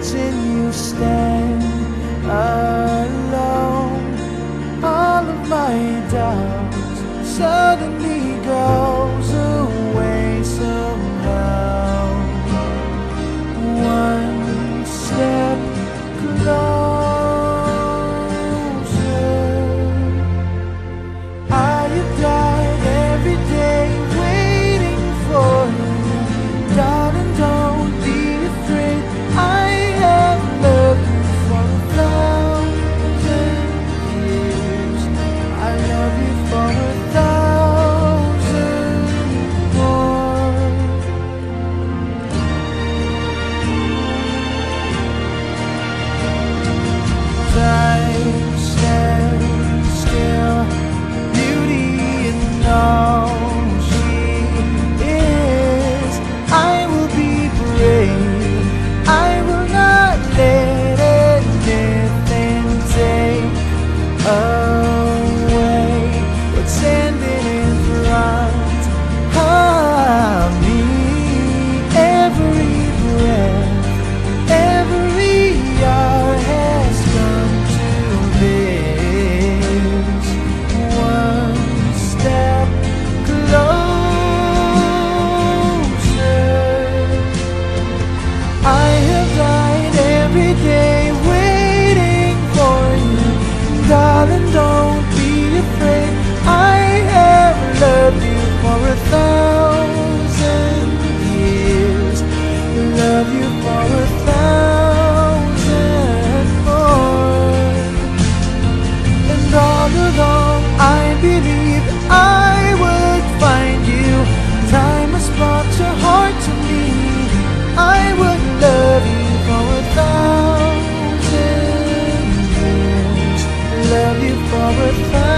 watching you stand alone. All of my doubts suddenly go. our thoughts.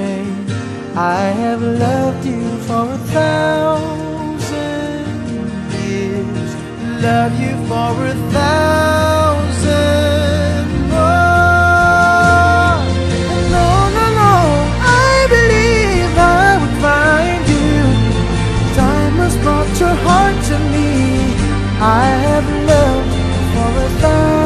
string. I have loved you for a thousand years. Love you for a thousand more. And on and on, I believe I would find you. Time has brought your heart to me. I have loved you for a thousand.